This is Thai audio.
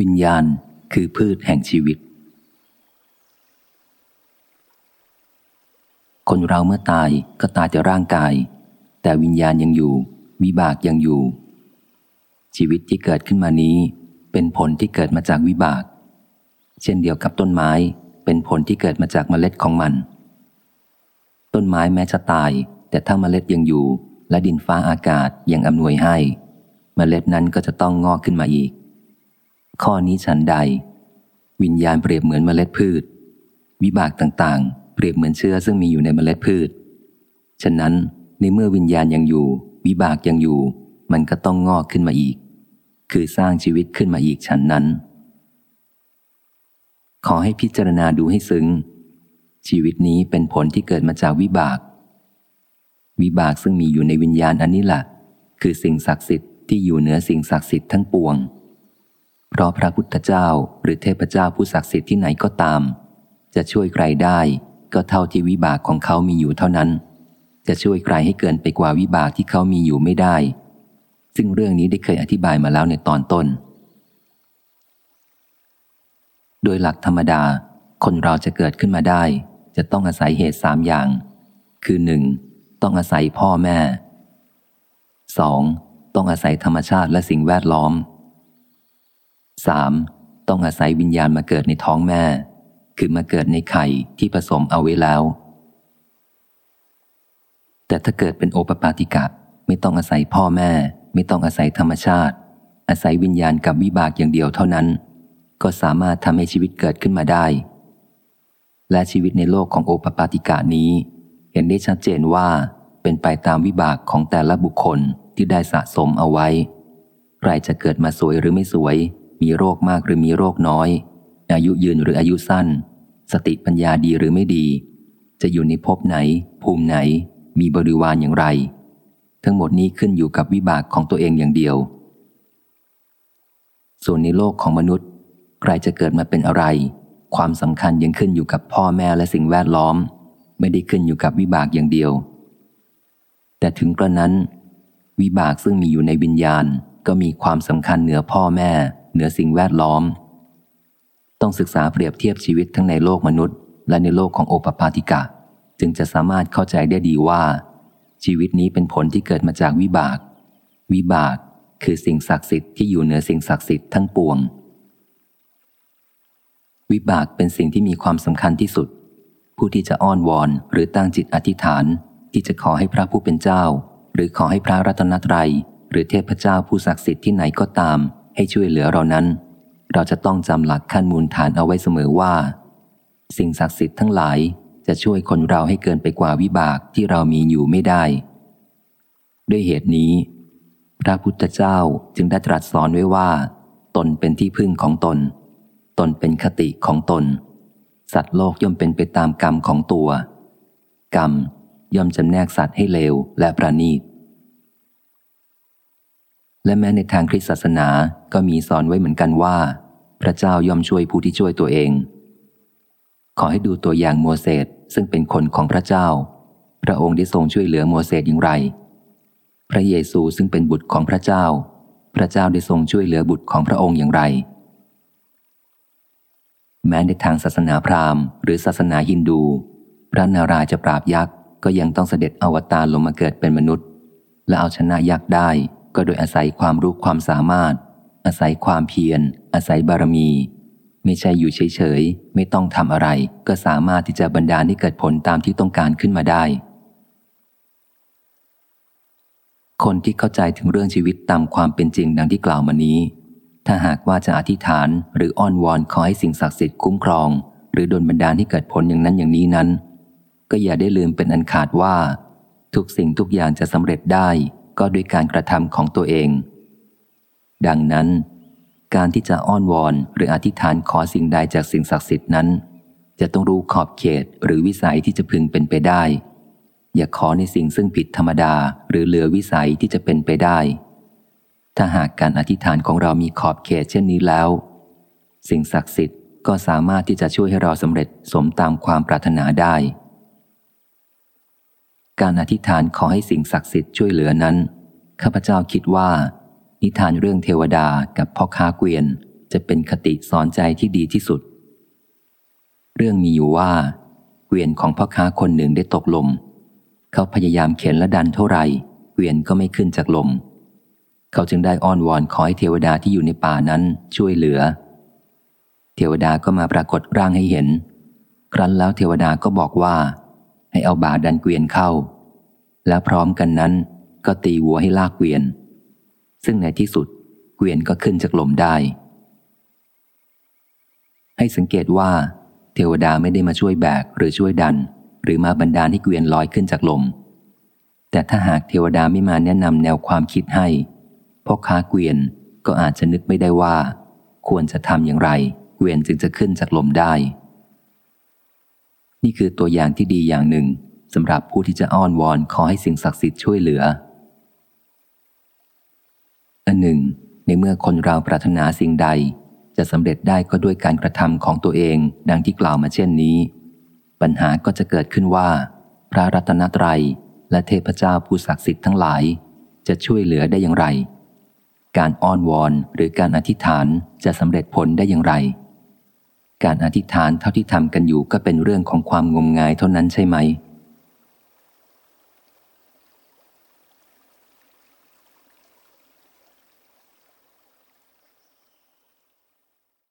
วิญญาณคือพืชแห่งชีวิต คนเราเมื่อตายก็ตายแต่ร่างกาย แต่วิญญาณยังอยู่ วิบากยังอยู่ ชีวิตที่เกิดขึ้นมานี้ เป็นผลที่เกิดมาจากวิบาก เช่นเดียวกับต้นไม้ เป็นผลที่เกิดมาจากเมล็ดของมัน ต้นไม้แม้จะตาย แต่ถ้าเมล็ดยังอยู่ และดินฟ้าอากาศยังอำนวยให้ เมล็ดนั้นก็จะต้องงอกขึ้นมาอีก ข้อนี้ฉันใด วิญญาณเปรียบเหมือนเมล็ดพืช วิบากต่างๆ เปรียบเหมือนเชื้อซึ่งมีอยู่ในเมล็ดพืช ฉะนั้นในเมื่อวิญญาณยังอยู่ วิบากยังอยู่ มันก็ต้องงอกขึ้นมาอีก คือสร้างชีวิตขึ้นมาอีกฉันนั้น ขอให้พิจารณาดูให้ซึ้ง ชีวิตนี้เป็นผลที่เกิดมาจากวิบาก วิบากซึ่งมีอยู่ในวิญญาณอันนี้แหละคือสิ่งศักดิ์สิทธิ์ที่อยู่เหนือสิ่งศักดิ์สิทธิ์ทั้งปวง เพราะพระพุทธเจ้าหรือเทพเจ้าผู้ศักดิ์สิทธิ์ที่ไหนก็ตาม จะช่วยใครได้ก็เท่าที่วิบากของเขามีอยู่เท่านั้น จะช่วยใครให้เกินไปกว่าวิบากที่เขามีอยู่ไม่ได้ ซึ่งเรื่องนี้ได้เคยอธิบายมาแล้วในตอนต้น โดยหลักธรรมดา คนเราจะเกิดขึ้นมาได้ จะต้องอาศัยเหตุสามอย่าง คือหนึ่งต้องอาศัยพ่อแม่สองต้องอาศัยธรรมชาติและสิ่งแวดล้อม 3. ต้องอาศัยวิญญาณมาเกิดในท้องแม่ คือมาเกิดในไข่ที่ผสมเอาไว้แล้ว แต่ถ้าเกิดเป็นโอปปาติกะ ไม่ต้องอาศัยพ่อแม่ ไม่ต้องอาศัยธรรมชาติ อาศัยวิญญาณกับวิบากอย่างเดียวเท่านั้น ก็สามารถทำให้ชีวิตเกิดขึ้นมาได้ และชีวิตในโลกของโอปปาติกะนี้ เห็นได้ชัดเจนว่าเป็นไปตามวิบากของแต่ละบุคคลที่ได้สะสมเอาไว้ใครจะเกิดมาสวยหรือไม่สวย มีโรคมากหรือมีโรคน้อย อายุยืนหรืออายุสั้น สติปัญญาดีหรือไม่ดี จะอยู่ในภพไหน ภูมิไหน มีบริวารอย่างไร ทั้งหมดนี้ขึ้นอยู่กับวิบากของตัวเองอย่างเดียว ส่วนในโลกของมนุษย์ ใครจะเกิดมาเป็นอะไร ความสำคัญยังขึ้นอยู่กับพ่อแม่และสิ่งแวดล้อม ไม่ได้ขึ้นอยู่กับวิบากอย่างเดียว แต่ถึงกระนั้น วิบากซึ่งมีอยู่ในวิญญาณก็มีความสำคัญเหนือพ่อแม่ เหนือสิ่งแวดล้อม ต้องศึกษาเปรียบเทียบชีวิตทั้งในโลกมนุษย์ และในโลกของโอปปาติกะ จึงจะสามารถเข้าใจได้ดีว่า ชีวิตนี้เป็นผลที่เกิดมาจากวิบาก วิบากคือสิ่งศักดิ์สิทธิ์ที่อยู่เหนือสิ่งศักดิ์สิทธิ์ทั้งปวง วิบากเป็นสิ่งที่มีความสำคัญที่สุด ผู้ที่จะอ้อนวอนหรือตั้งจิตอธิษฐาน ที่จะขอให้พระผู้เป็นเจ้า หรือขอให้พระรัตนตรัย หรือเทพเจ้าผู้ศักดิ์สิทธิ์ที่ไหนก็ตาม ให้ช่วยเหลือเรานั้น เราจะต้องจำหลักขั้นมูลฐานเอาไว้เสมอว่า สิ่งศักดิ์สิทธิ์ทั้งหลายจะช่วยคนเราให้เกินไปกว่าวิบากที่เรามีอยู่ไม่ได้ ด้วยเหตุนี้ พระพุทธเจ้าจึงได้ตรัสสอนไว้ว่า ตนเป็นที่พึ่งของตน ตนเป็นคติของตน สัตว์โลกย่อมเป็นไปตามกรรมของตัว กรรมย่อมจำแนกสัตว์ให้เลวและประณีต และแม้ในทางคริสตศาสนาก็มีสอนไว้เหมือนกันว่า พระเจ้าย่อมช่วยผู้ที่ช่วยตัวเอง ขอให้ดูตัวอย่างโมเสสซึ่งเป็นคนของพระเจ้า พระองค์ได้ทรงช่วยเหลือโมเสสอย่างไร พระเยซูซึ่งเป็นบุตรของพระเจ้า พระเจ้าได้ทรงช่วยเหลือบุตรของพระองค์อย่างไร แม้ในทางศาสนาพราหมณ์ หรือศาสนาฮินดู พระนาราจะปราบยักษ์ก็ยังต้องเสด็จอวตารลงมาเกิดเป็นมนุษย์ และเอาชนะยักษ์ได้ ก็โดยอาศัยความรู้ความสามารถ อาศัยความเพียร อาศัยบารมี ไม่ใช่อยู่เฉยๆ ไม่ต้องทำอะไร ก็สามารถที่จะบรรดาให้เกิดผลตามที่ต้องการขึ้นมาได้ คนที่เข้าใจถึงเรื่องชีวิตตามความเป็นจริงดังที่กล่าวมานี้ ถ้าหากว่าจะอธิษฐานหรืออ้อนวอนขอให้สิ่งศักดิ์สิทธิ์คุ้มครอง หรือดลบันดาลให้เกิดผลอย่างนั้นอย่างนี้นั้น ก็อย่าได้ลืมเป็นอันขาดว่า ทุกสิ่งทุกอย่างจะสำเร็จได้ ก็ด้วยการกระทำของตัวเอง ดังนั้น การที่จะอ้อนวอนหรืออธิษฐานขอสิ่งใดจากสิ่งศักดิ์สิทธิ์นั้น จะต้องรู้ขอบเขตหรือวิสัยที่จะพึงเป็นไปได้ อย่าขอในสิ่งซึ่งผิดธรรมดาหรือเหลือวิสัยที่จะเป็นไปได้ ถ้าหากการอธิษฐานของเรามีขอบเขตเช่นนี้แล้ว สิ่งศักดิ์สิทธิ์ก็สามารถที่จะช่วยให้เราสำเร็จสมตามความปรารถนาได้ การอธิษฐานขอให้สิ่งศักดิ์สิทธิ์ช่วยเหลือนั้น ข้าพเจ้าคิดว่า นิทานเรื่องเทวดากับพ่อค้าเกวียนจะเป็นคติสอนใจที่ดีที่สุด เรื่องมีอยู่ว่า เกวียนของพ่อค้าคนหนึ่งได้ตกลม เขาพยายามเข็นและดันเท่าไหร่เกวียนก็ไม่ขึ้นจากลม เขาจึงได้อ้อนวอนขอให้เทวดาที่อยู่ในป่านั้นช่วยเหลือ เทวดาก็มาปรากฏร่างให้เห็น ครั้นแล้วเทวดาก็บอกว่า ให้เอาบาดันเกวียนเข้า และพร้อมกันนั้นก็ตีวัวให้ลากเกวียน ซึ่งในที่สุดเกวียนก็ขึ้นจากลมได้ ให้สังเกตว่า เทวดาไม่ได้มาช่วยแบกหรือช่วยดัน หรือมาบันดาลให้เกวียนลอยขึ้นจากลม แต่ถ้าหากเทวดาไม่มาแนะนำแนวความคิดให้พ่อค้าเกวียนก็อาจจะนึกไม่ได้ว่า ควรจะทำอย่างไร เกวียนจึงจะขึ้นจากลมได้ นี่คือตัวอย่างที่ดีอย่างหนึ่งสำหรับผู้ที่จะอ้อนวอนขอให้สิ่งศักดิ์สิทธิ์ช่วยเหลือ อันหนึ่ง ในเมื่อคนเราปรารถนาสิ่งใด จะสำเร็จได้ก็ด้วยการกระทำของตัวเองดังที่กล่าวมาเช่นนี้ ปัญหาก็จะเกิดขึ้นว่า พระรัตนตรัยและเทพเจ้าผู้ศักดิ์สิทธิ์ทั้งหลาย จะช่วยเหลือได้อย่างไร การอ้อนวอนหรือการอธิษฐานจะสำเร็จผลได้อย่างไร การอธิษฐานเท่าที่ทำกันอยู่ก็เป็นเรื่องของความงมงายเท่านั้นใช่ไหม